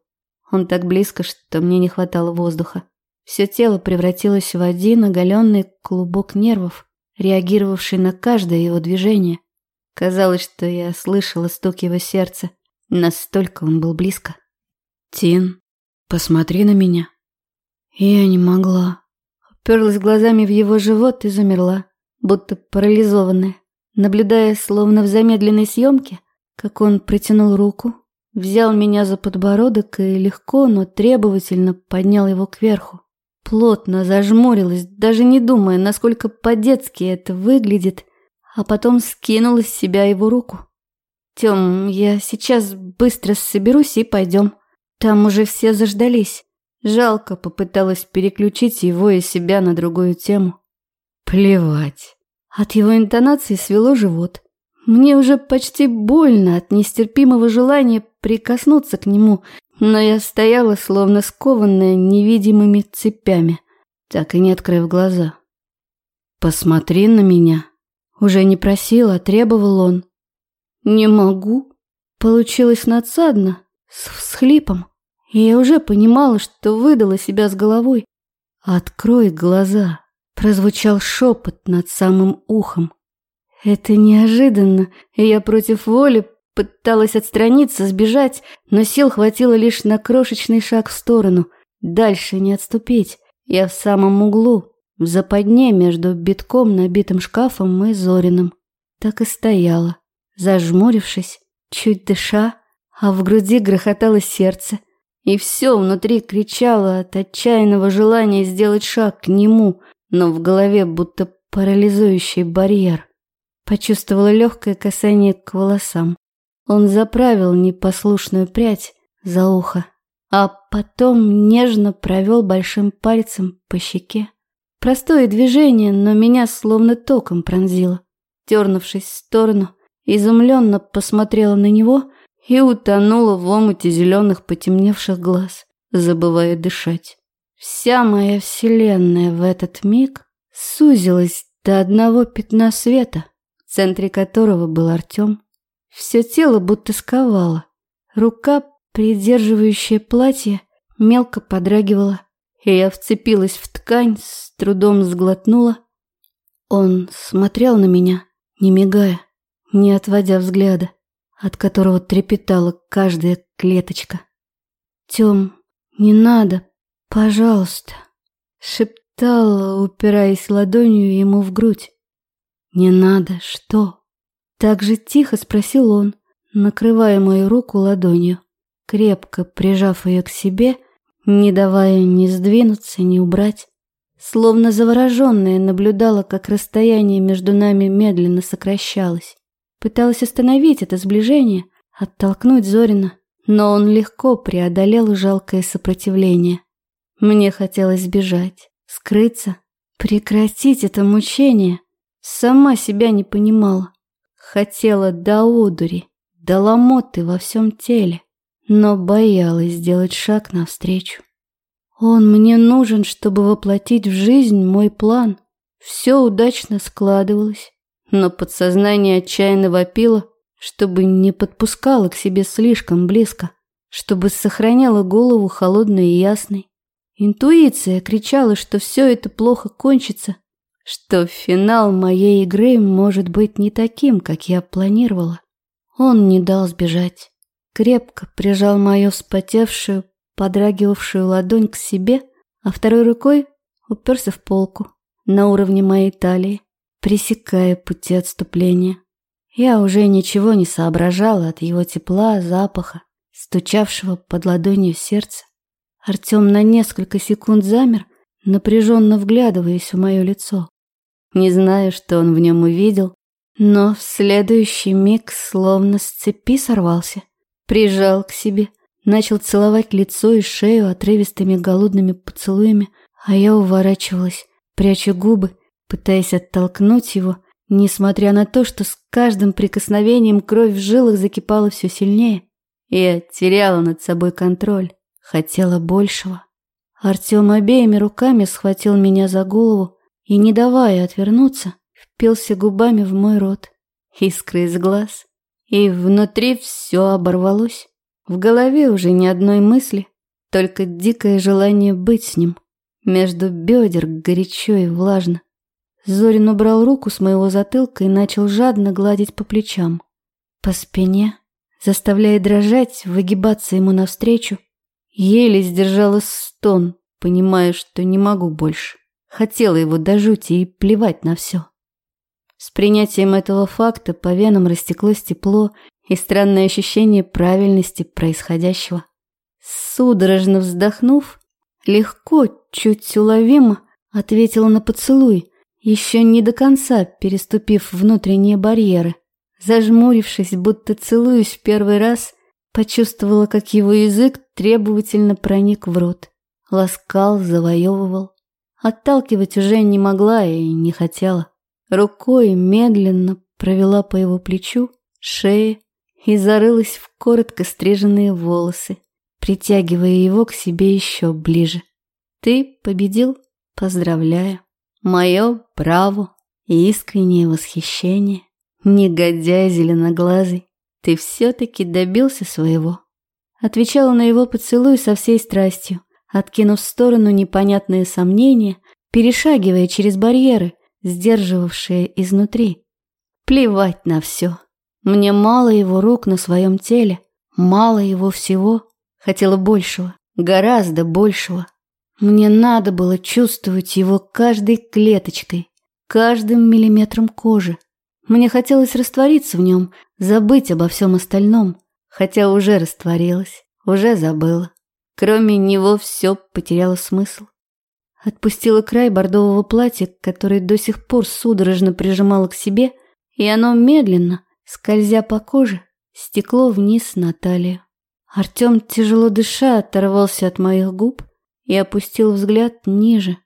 Он так близко, что мне не хватало воздуха. Все тело превратилось в один оголенный клубок нервов, реагировавший на каждое его движение. Казалось, что я слышала стук его сердца. Настолько он был близко. «Тин, посмотри на меня». Я не могла. Уперлась глазами в его живот и замерла, будто парализованная, наблюдая, словно в замедленной съемке, как он протянул руку, взял меня за подбородок и легко, но требовательно поднял его кверху. Плотно зажмурилась, даже не думая, насколько по-детски это выглядит, а потом скинула с себя его руку. «Тём, я сейчас быстро соберусь и пойдем. Там уже все заждались». Жалко попыталась переключить его и себя на другую тему. Плевать. От его интонации свело живот. Мне уже почти больно от нестерпимого желания прикоснуться к нему, но я стояла, словно скованная невидимыми цепями, так и не открыв глаза. «Посмотри на меня», — уже не просил, а требовал он. «Не могу». Получилось надсадно, с всхлипом, и я уже понимала, что выдала себя с головой. «Открой глаза», — прозвучал шепот над самым ухом. Это неожиданно, и я против воли Пыталась отстраниться, сбежать, но сил хватило лишь на крошечный шаг в сторону. Дальше не отступить. Я в самом углу, в западне между битком набитым шкафом и Зориным. Так и стояла, зажмурившись, чуть дыша, а в груди грохотало сердце. И все внутри кричало от отчаянного желания сделать шаг к нему, но в голове будто парализующий барьер. Почувствовала легкое касание к волосам. Он заправил непослушную прядь за ухо, а потом нежно провел большим пальцем по щеке. Простое движение, но меня словно током пронзило. Дернувшись в сторону, изумленно посмотрела на него и утонула в омуте зеленых потемневших глаз, забывая дышать. Вся моя вселенная в этот миг сузилась до одного пятна света, в центре которого был Артем. Все тело будто сковало. Рука, придерживающая платье, мелко подрагивала, и я вцепилась в ткань, с трудом сглотнула. Он смотрел на меня, не мигая, не отводя взгляда, от которого трепетала каждая клеточка. «Тём, не надо, пожалуйста», — шептала, упираясь ладонью ему в грудь. «Не надо, что?» Так же тихо спросил он, накрывая мою руку ладонью, крепко прижав ее к себе, не давая ни сдвинуться, ни убрать. Словно завороженная наблюдала, как расстояние между нами медленно сокращалось. Пыталась остановить это сближение, оттолкнуть Зорина, но он легко преодолел жалкое сопротивление. Мне хотелось сбежать, скрыться, прекратить это мучение. Сама себя не понимала. Хотела до одури, до ломоты во всем теле, но боялась сделать шаг навстречу. Он мне нужен, чтобы воплотить в жизнь мой план. Все удачно складывалось, но подсознание отчаянно вопило, чтобы не подпускало к себе слишком близко, чтобы сохраняла голову холодной и ясной. Интуиция кричала, что все это плохо кончится, что финал моей игры может быть не таким, как я планировала. Он не дал сбежать. Крепко прижал мою вспотевшую, подрагивавшую ладонь к себе, а второй рукой уперся в полку на уровне моей талии, пресекая пути отступления. Я уже ничего не соображала от его тепла, запаха, стучавшего под ладонью сердца. Артем на несколько секунд замер, напряженно вглядываясь в мое лицо. Не знаю, что он в нем увидел, но в следующий миг словно с цепи сорвался. Прижал к себе, начал целовать лицо и шею отрывистыми голодными поцелуями, а я уворачивалась, пряча губы, пытаясь оттолкнуть его, несмотря на то, что с каждым прикосновением кровь в жилах закипала все сильнее. Я теряла над собой контроль, хотела большего. Артем обеими руками схватил меня за голову, и, не давая отвернуться, впился губами в мой рот. Искры из глаз. И внутри все оборвалось. В голове уже ни одной мысли, только дикое желание быть с ним. Между бедер горячо и влажно. Зорин убрал руку с моего затылка и начал жадно гладить по плечам. По спине, заставляя дрожать, выгибаться ему навстречу. Еле сдержала стон, понимая, что не могу больше. Хотела его до жути и плевать на все. С принятием этого факта по венам растеклось тепло и странное ощущение правильности происходящего. Судорожно вздохнув, легко, чуть уловимо ответила на поцелуй, еще не до конца переступив внутренние барьеры. Зажмурившись, будто целуюсь в первый раз, почувствовала, как его язык требовательно проник в рот. Ласкал, завоевывал. Отталкивать уже не могла и не хотела. Рукой медленно провела по его плечу, шее и зарылась в коротко стриженные волосы, притягивая его к себе еще ближе. «Ты победил? Поздравляю. Мое право и искреннее восхищение. Негодяй зеленоглазый, ты все-таки добился своего». Отвечала на его поцелуй со всей страстью, откинув в сторону непонятные сомнения, перешагивая через барьеры, сдерживавшие изнутри. Плевать на все. Мне мало его рук на своем теле, мало его всего. Хотела большего, гораздо большего. Мне надо было чувствовать его каждой клеточкой, каждым миллиметром кожи. Мне хотелось раствориться в нем, забыть обо всем остальном, хотя уже растворилась, уже забыла. Кроме него все потеряло смысл. Отпустила край бордового платья, который до сих пор судорожно прижимала к себе, и оно медленно, скользя по коже, стекло вниз на талию. Артем, тяжело дыша, оторвался от моих губ и опустил взгляд ниже.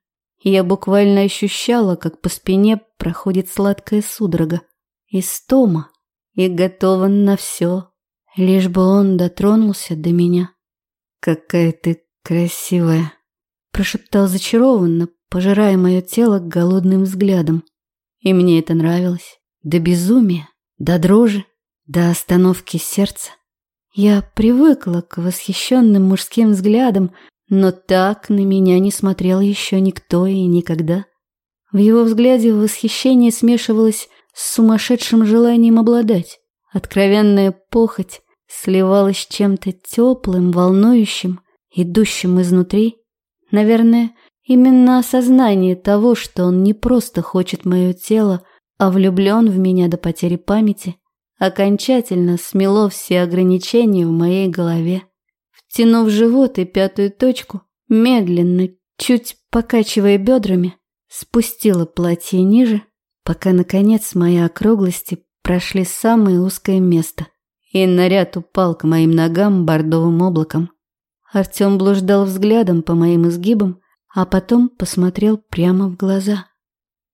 Я буквально ощущала, как по спине проходит сладкая судорога. Истома. И готова на все, лишь бы он дотронулся до меня. «Какая ты красивая!» Прошептал зачарованно, пожирая мое тело голодным взглядом. И мне это нравилось. До безумия, до дрожи, до остановки сердца. Я привыкла к восхищенным мужским взглядам, но так на меня не смотрел еще никто и никогда. В его взгляде восхищение смешивалось с сумасшедшим желанием обладать. Откровенная похоть сливалась с чем-то теплым, волнующим, идущим изнутри. Наверное, именно осознание того, что он не просто хочет мое тело, а влюблен в меня до потери памяти, окончательно смело все ограничения в моей голове. Втянув живот и пятую точку, медленно, чуть покачивая бедрами, спустила платье ниже, пока, наконец, мои округлости прошли самое узкое место, и наряд упал к моим ногам бордовым облаком. Артем блуждал взглядом по моим изгибам, а потом посмотрел прямо в глаза.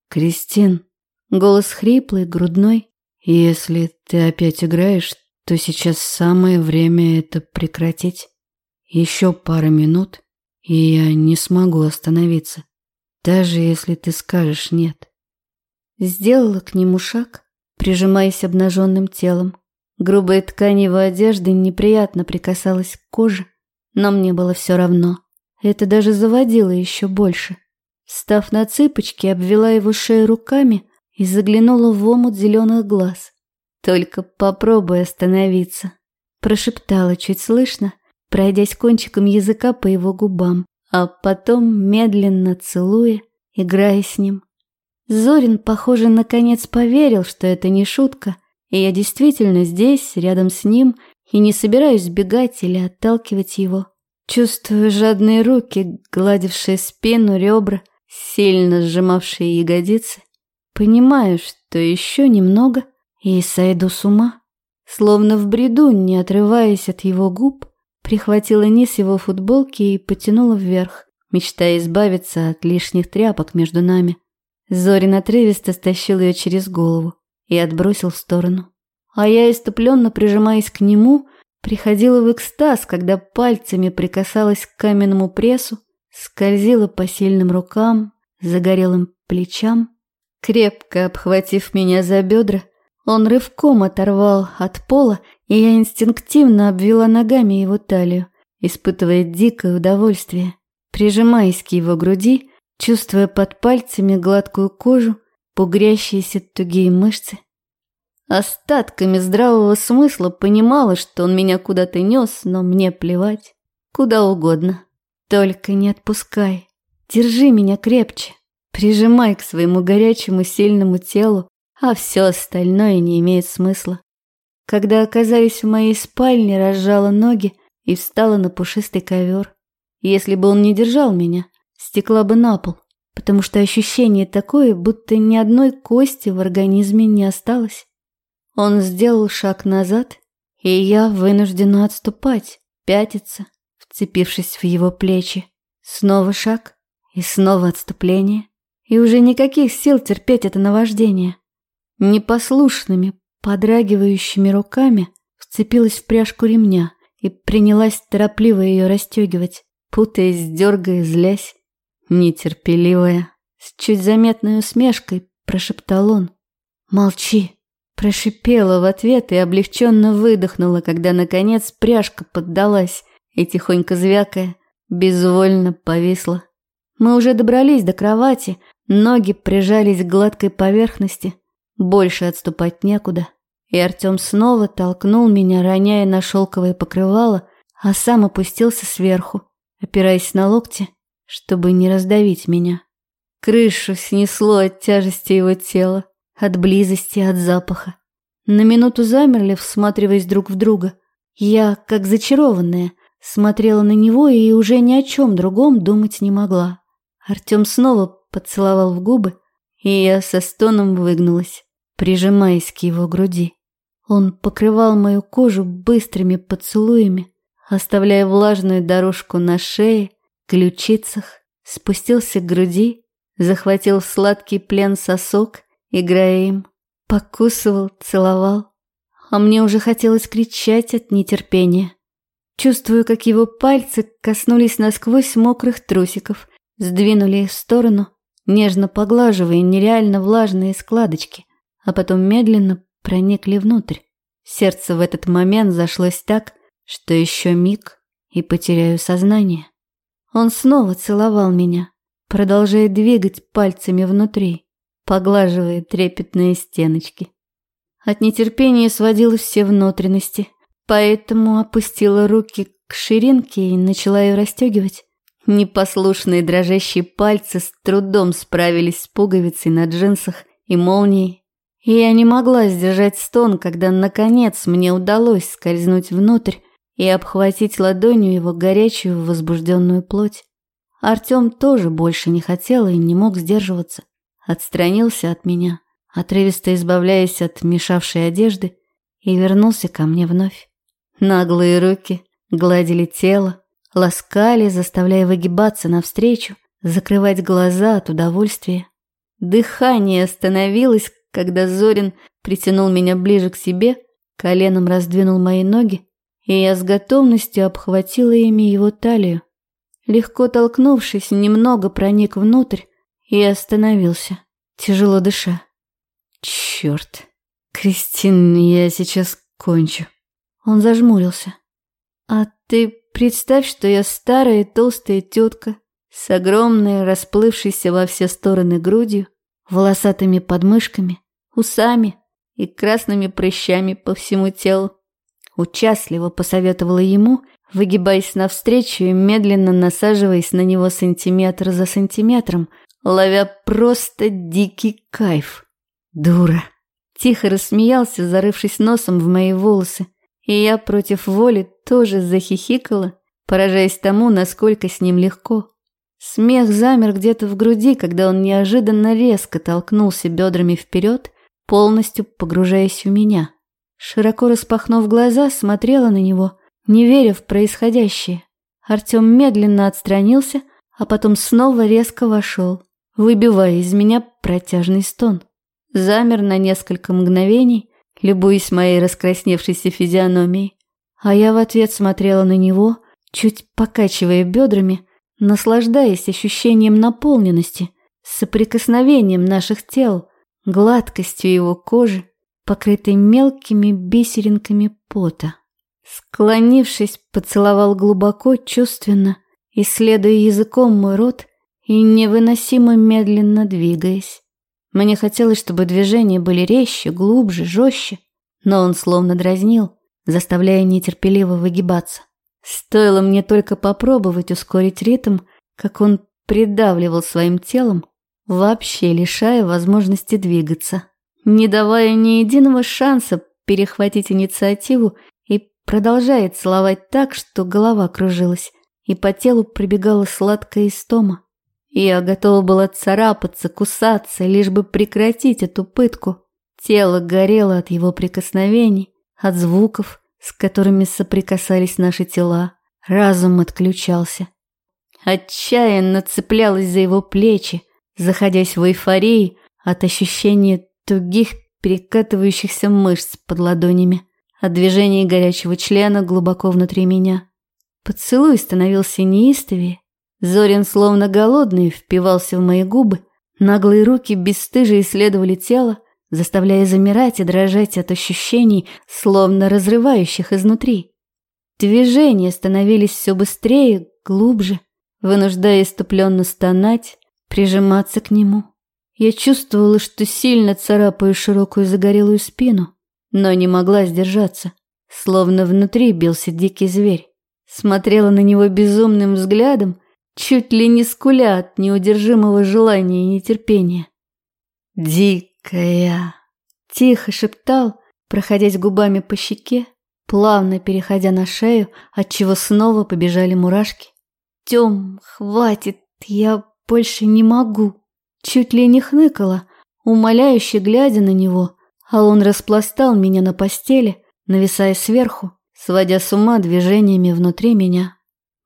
«Кристин», голос хриплый, грудной, «если ты опять играешь, то сейчас самое время это прекратить. Еще пара минут, и я не смогу остановиться, даже если ты скажешь «нет». Сделала к нему шаг, прижимаясь обнаженным телом. Грубая ткань его одежды неприятно прикасалась к коже, но мне было все равно. Это даже заводило еще больше. Став на цыпочки, обвела его шею руками и заглянула в омут зеленых глаз. «Только попробуй остановиться», – прошептала чуть слышно, пройдясь кончиком языка по его губам, а потом медленно целуя, играя с ним. Зорин, похоже, наконец поверил, что это не шутка, и я действительно здесь, рядом с ним, и не собираюсь сбегать или отталкивать его. Чувствую жадные руки, гладившие спину, ребра, сильно сжимавшие ягодицы. Понимаю, что еще немного и сойду с ума. Словно в бреду, не отрываясь от его губ, прихватила низ его футболки и потянула вверх, мечтая избавиться от лишних тряпок между нами. Зорин отрывисто стащил ее через голову и отбросил в сторону а я, иступленно прижимаясь к нему, приходила в экстаз, когда пальцами прикасалась к каменному прессу, скользила по сильным рукам, загорелым плечам. Крепко обхватив меня за бедра, он рывком оторвал от пола, и я инстинктивно обвела ногами его талию, испытывая дикое удовольствие, прижимаясь к его груди, чувствуя под пальцами гладкую кожу пугрящиеся тугие мышцы. Остатками здравого смысла понимала, что он меня куда-то нес, но мне плевать. Куда угодно. Только не отпускай. Держи меня крепче. Прижимай к своему горячему сильному телу, а все остальное не имеет смысла. Когда оказались в моей спальне, разжала ноги и встала на пушистый ковер. Если бы он не держал меня, стекла бы на пол, потому что ощущение такое, будто ни одной кости в организме не осталось. Он сделал шаг назад, и я вынуждена отступать, пятиться, вцепившись в его плечи. Снова шаг и снова отступление, и уже никаких сил терпеть это наваждение. Непослушными, подрагивающими руками вцепилась в пряжку ремня и принялась торопливо ее расстегивать, путаясь, дергая, злясь. Нетерпеливая, с чуть заметной усмешкой прошептал он. «Молчи!» Прошипела в ответ и облегченно выдохнула, когда, наконец, пряжка поддалась и, тихонько звякая, безвольно повисла. Мы уже добрались до кровати, ноги прижались к гладкой поверхности, больше отступать некуда. И Артем снова толкнул меня, роняя на шелковое покрывало, а сам опустился сверху, опираясь на локти, чтобы не раздавить меня. Крышу снесло от тяжести его тела от близости, от запаха. На минуту замерли, всматриваясь друг в друга. Я, как зачарованная, смотрела на него и уже ни о чем другом думать не могла. Артем снова поцеловал в губы, и я со стоном выгнулась, прижимаясь к его груди. Он покрывал мою кожу быстрыми поцелуями, оставляя влажную дорожку на шее, ключицах, спустился к груди, захватил сладкий плен сосок играя им, покусывал, целовал. А мне уже хотелось кричать от нетерпения. Чувствую, как его пальцы коснулись насквозь мокрых трусиков, сдвинули их в сторону, нежно поглаживая нереально влажные складочки, а потом медленно проникли внутрь. Сердце в этот момент зашлось так, что еще миг и потеряю сознание. Он снова целовал меня, продолжая двигать пальцами внутри поглаживая трепетные стеночки. От нетерпения сводила все внутренности, поэтому опустила руки к ширинке и начала ее расстегивать. Непослушные дрожащие пальцы с трудом справились с пуговицей на джинсах и молнией. И я не могла сдержать стон, когда, наконец, мне удалось скользнуть внутрь и обхватить ладонью его горячую возбужденную плоть. Артем тоже больше не хотел и не мог сдерживаться отстранился от меня, отрывисто избавляясь от мешавшей одежды, и вернулся ко мне вновь. Наглые руки гладили тело, ласкали, заставляя выгибаться навстречу, закрывать глаза от удовольствия. Дыхание остановилось, когда Зорин притянул меня ближе к себе, коленом раздвинул мои ноги, и я с готовностью обхватила ими его талию. Легко толкнувшись, немного проник внутрь, и остановился, тяжело дыша. Черт, Кристин, я сейчас кончу. Он зажмурился. А ты представь, что я старая толстая тетка с огромной, расплывшейся во все стороны грудью, волосатыми подмышками, усами и красными прыщами по всему телу. Участливо посоветовала ему, выгибаясь навстречу и медленно насаживаясь на него сантиметр за сантиметром – ловя просто дикий кайф. Дура. Тихо рассмеялся, зарывшись носом в мои волосы, и я против воли тоже захихикала, поражаясь тому, насколько с ним легко. Смех замер где-то в груди, когда он неожиданно резко толкнулся бедрами вперед, полностью погружаясь в меня. Широко распахнув глаза, смотрела на него, не веря в происходящее. Артем медленно отстранился, а потом снова резко вошел выбивая из меня протяжный стон. Замер на несколько мгновений, любуясь моей раскрасневшейся физиономией, а я в ответ смотрела на него, чуть покачивая бедрами, наслаждаясь ощущением наполненности, соприкосновением наших тел, гладкостью его кожи, покрытой мелкими бисеринками пота. Склонившись, поцеловал глубоко, чувственно, исследуя языком мой рот и невыносимо медленно двигаясь. Мне хотелось, чтобы движения были резче, глубже, жестче, но он словно дразнил, заставляя нетерпеливо выгибаться. Стоило мне только попробовать ускорить ритм, как он придавливал своим телом, вообще лишая возможности двигаться, не давая ни единого шанса перехватить инициативу и продолжая целовать так, что голова кружилась, и по телу пробегала сладкая истома. Я готова была царапаться, кусаться, лишь бы прекратить эту пытку. Тело горело от его прикосновений, от звуков, с которыми соприкасались наши тела. Разум отключался. Отчаянно цеплялась за его плечи, заходясь в эйфории от ощущения тугих перекатывающихся мышц под ладонями, от движения горячего члена глубоко внутри меня. Поцелуй становился неистовее. Зорин, словно голодный, впивался в мои губы. Наглые руки бесстыже исследовали тело, заставляя замирать и дрожать от ощущений, словно разрывающих изнутри. Движения становились все быстрее, глубже, вынуждая иступленно стонать, прижиматься к нему. Я чувствовала, что сильно царапаю широкую загорелую спину, но не могла сдержаться, словно внутри бился дикий зверь. Смотрела на него безумным взглядом, чуть ли не скуля от неудержимого желания и нетерпения. «Дикая!» – тихо шептал, проходясь губами по щеке, плавно переходя на шею, отчего снова побежали мурашки. «Тем, хватит, я больше не могу!» Чуть ли не хныкала, умоляюще глядя на него, а он распластал меня на постели, нависая сверху, сводя с ума движениями внутри меня.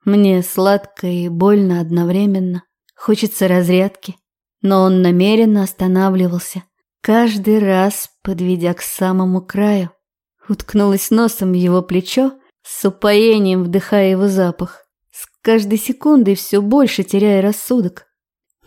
Мне сладко и больно одновременно. Хочется разрядки, но он намеренно останавливался, каждый раз подведя к самому краю. Уткнулась носом в его плечо, с упоением вдыхая его запах, с каждой секундой все больше теряя рассудок.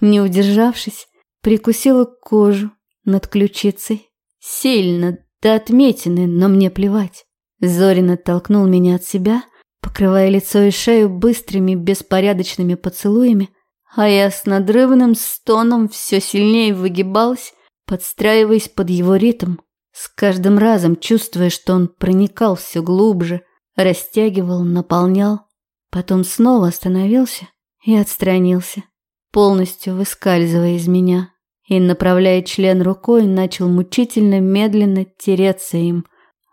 Не удержавшись, прикусила кожу над ключицей. Сильно, до отметины, но мне плевать. Зорин оттолкнул меня от себя, покрывая лицо и шею быстрыми, беспорядочными поцелуями, а я с надрывным стоном все сильнее выгибалась, подстраиваясь под его ритм, с каждым разом чувствуя, что он проникал все глубже, растягивал, наполнял, потом снова остановился и отстранился полностью выскальзывая из меня, и, направляя член рукой, начал мучительно медленно тереться им,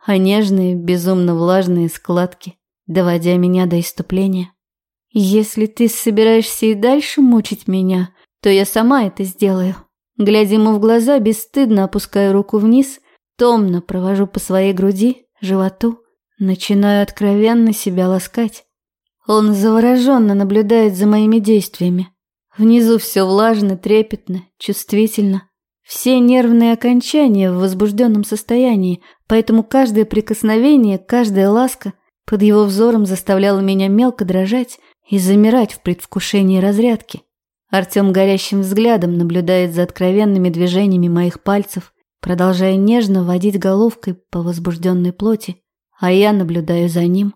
а нежные, безумно влажные складки, доводя меня до иступления. «Если ты собираешься и дальше мучить меня, то я сама это сделаю». Глядя ему в глаза, бесстыдно опускаю руку вниз, томно провожу по своей груди, животу, начинаю откровенно себя ласкать. Он завороженно наблюдает за моими действиями, Внизу все влажно, трепетно, чувствительно. Все нервные окончания в возбужденном состоянии, поэтому каждое прикосновение, каждая ласка под его взором заставляла меня мелко дрожать и замирать в предвкушении разрядки. Артем горящим взглядом наблюдает за откровенными движениями моих пальцев, продолжая нежно водить головкой по возбужденной плоти, а я наблюдаю за ним.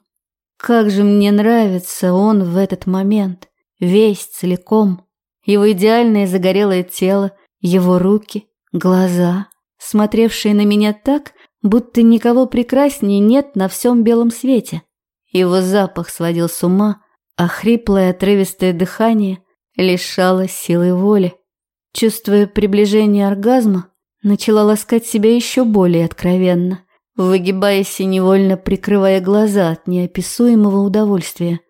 Как же мне нравится он в этот момент, весь целиком, его идеальное загорелое тело, его руки, глаза, смотревшие на меня так, будто никого прекраснее нет на всем белом свете. Его запах сводил с ума, а хриплое отрывистое дыхание лишало силы воли. Чувствуя приближение оргазма, начала ласкать себя еще более откровенно, выгибаясь и невольно прикрывая глаза от неописуемого удовольствия.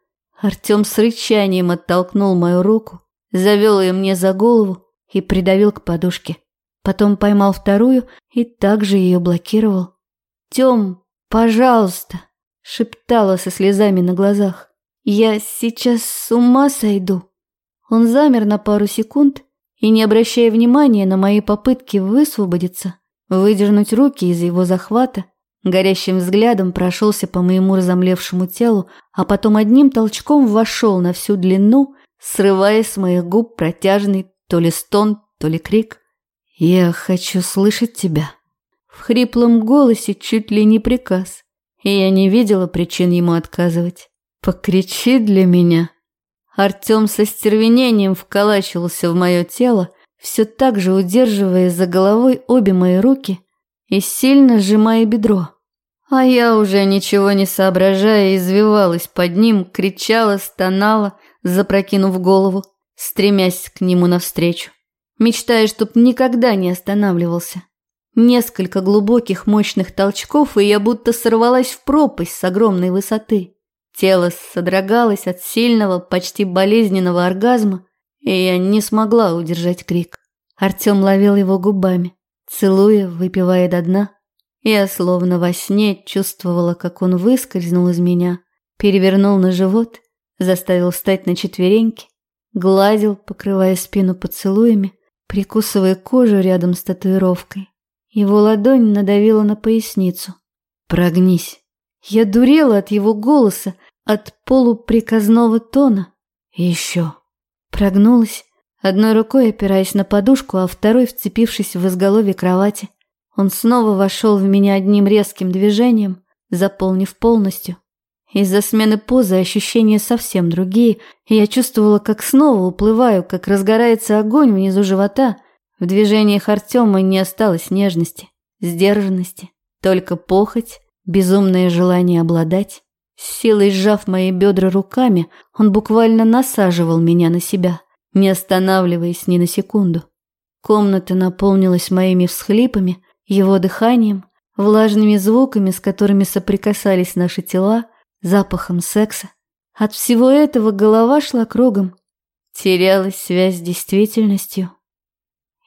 Артем с рычанием оттолкнул мою руку, завел ее мне за голову и придавил к подушке. Потом поймал вторую и также ее блокировал. «Тем, пожалуйста!» — шептала со слезами на глазах. «Я сейчас с ума сойду!» Он замер на пару секунд и, не обращая внимания на мои попытки высвободиться, выдернуть руки из его захвата, горящим взглядом прошелся по моему разомлевшему телу, а потом одним толчком вошел на всю длину срывая с моих губ протяжный то ли стон, то ли крик. «Я хочу слышать тебя». В хриплом голосе чуть ли не приказ, и я не видела причин ему отказывать. «Покричи для меня». Артем со стервенением вколачивался в мое тело, все так же удерживая за головой обе мои руки и сильно сжимая бедро. А я уже ничего не соображая, извивалась под ним, кричала, стонала, запрокинув голову, стремясь к нему навстречу, мечтая, чтоб никогда не останавливался. Несколько глубоких мощных толчков, и я будто сорвалась в пропасть с огромной высоты. Тело содрогалось от сильного, почти болезненного оргазма, и я не смогла удержать крик. Артем ловил его губами, целуя, выпивая до дна. Я словно во сне чувствовала, как он выскользнул из меня, перевернул на живот, заставил встать на четвереньки, гладил, покрывая спину поцелуями, прикусывая кожу рядом с татуировкой. Его ладонь надавила на поясницу. «Прогнись». Я дурела от его голоса, от полуприказного тона. еще. Прогнулась, одной рукой опираясь на подушку, а второй вцепившись в изголовье кровати. Он снова вошел в меня одним резким движением, заполнив полностью. Из-за смены позы ощущения совсем другие, и я чувствовала, как снова уплываю, как разгорается огонь внизу живота – в движениях Артема не осталось нежности, сдержанности, только похоть, безумное желание обладать. С силой сжав мои бедра руками, он буквально насаживал меня на себя, не останавливаясь ни на секунду. Комната наполнилась моими всхлипами, его дыханием, влажными звуками, с которыми соприкасались наши тела, запахом секса. От всего этого голова шла кругом. Терялась связь с действительностью.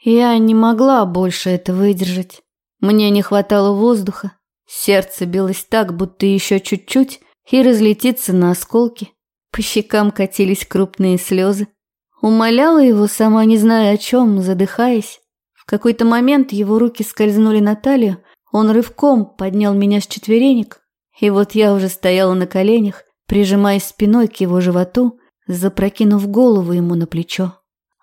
Я не могла больше это выдержать. Мне не хватало воздуха. Сердце билось так, будто еще чуть-чуть, и разлетится на осколки. По щекам катились крупные слезы. Умоляла его, сама не зная о чем, задыхаясь. В какой-то момент его руки скользнули на талию, он рывком поднял меня с четверенек, и вот я уже стояла на коленях, прижимаясь спиной к его животу, запрокинув голову ему на плечо.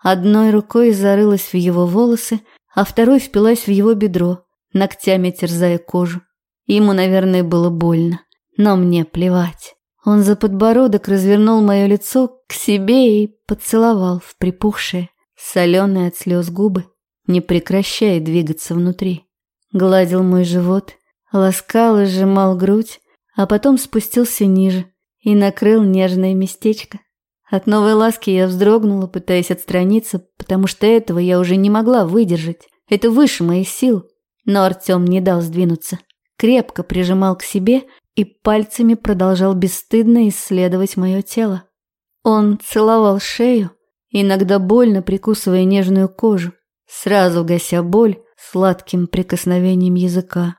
Одной рукой зарылась в его волосы, а второй впилась в его бедро, ногтями терзая кожу. Ему, наверное, было больно, но мне плевать. Он за подбородок развернул мое лицо к себе и поцеловал в припухшие, соленые от слез губы, не прекращая двигаться внутри. Гладил мой живот, ласкал и сжимал грудь, а потом спустился ниже и накрыл нежное местечко. От новой ласки я вздрогнула, пытаясь отстраниться, потому что этого я уже не могла выдержать. Это выше моих сил. Но Артем не дал сдвинуться. Крепко прижимал к себе и пальцами продолжал бесстыдно исследовать мое тело. Он целовал шею, иногда больно прикусывая нежную кожу, сразу гася боль сладким прикосновением языка.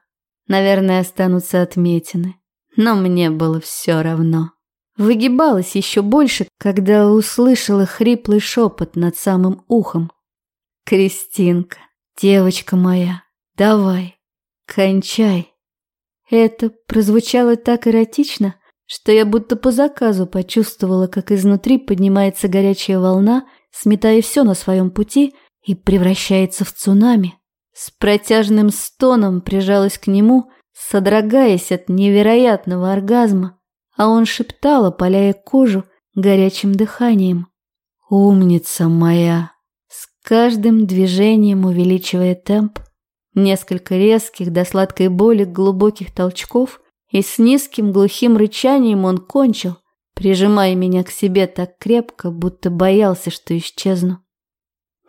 Наверное, останутся отметины, но мне было все равно. Выгибалась еще больше, когда услышала хриплый шепот над самым ухом. «Кристинка, девочка моя, давай, кончай». Это прозвучало так эротично, что я будто по заказу почувствовала, как изнутри поднимается горячая волна, сметая все на своем пути и превращается в цунами. С протяжным стоном прижалась к нему, содрогаясь от невероятного оргазма а он шептал, опаляя кожу горячим дыханием. «Умница моя!» С каждым движением увеличивая темп, несколько резких до сладкой боли глубоких толчков, и с низким глухим рычанием он кончил, прижимая меня к себе так крепко, будто боялся, что исчезну.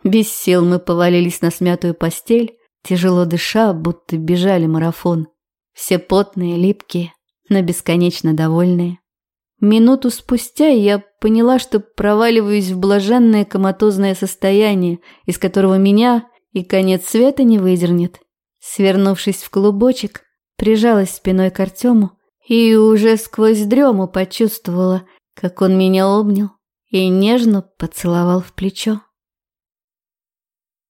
Без сил мы повалились на смятую постель, тяжело дыша, будто бежали марафон. Все потные, липкие но бесконечно довольные. Минуту спустя я поняла, что проваливаюсь в блаженное коматозное состояние, из которого меня и конец света не выдернет. Свернувшись в клубочек, прижалась спиной к Артему и уже сквозь дрему почувствовала, как он меня обнял и нежно поцеловал в плечо.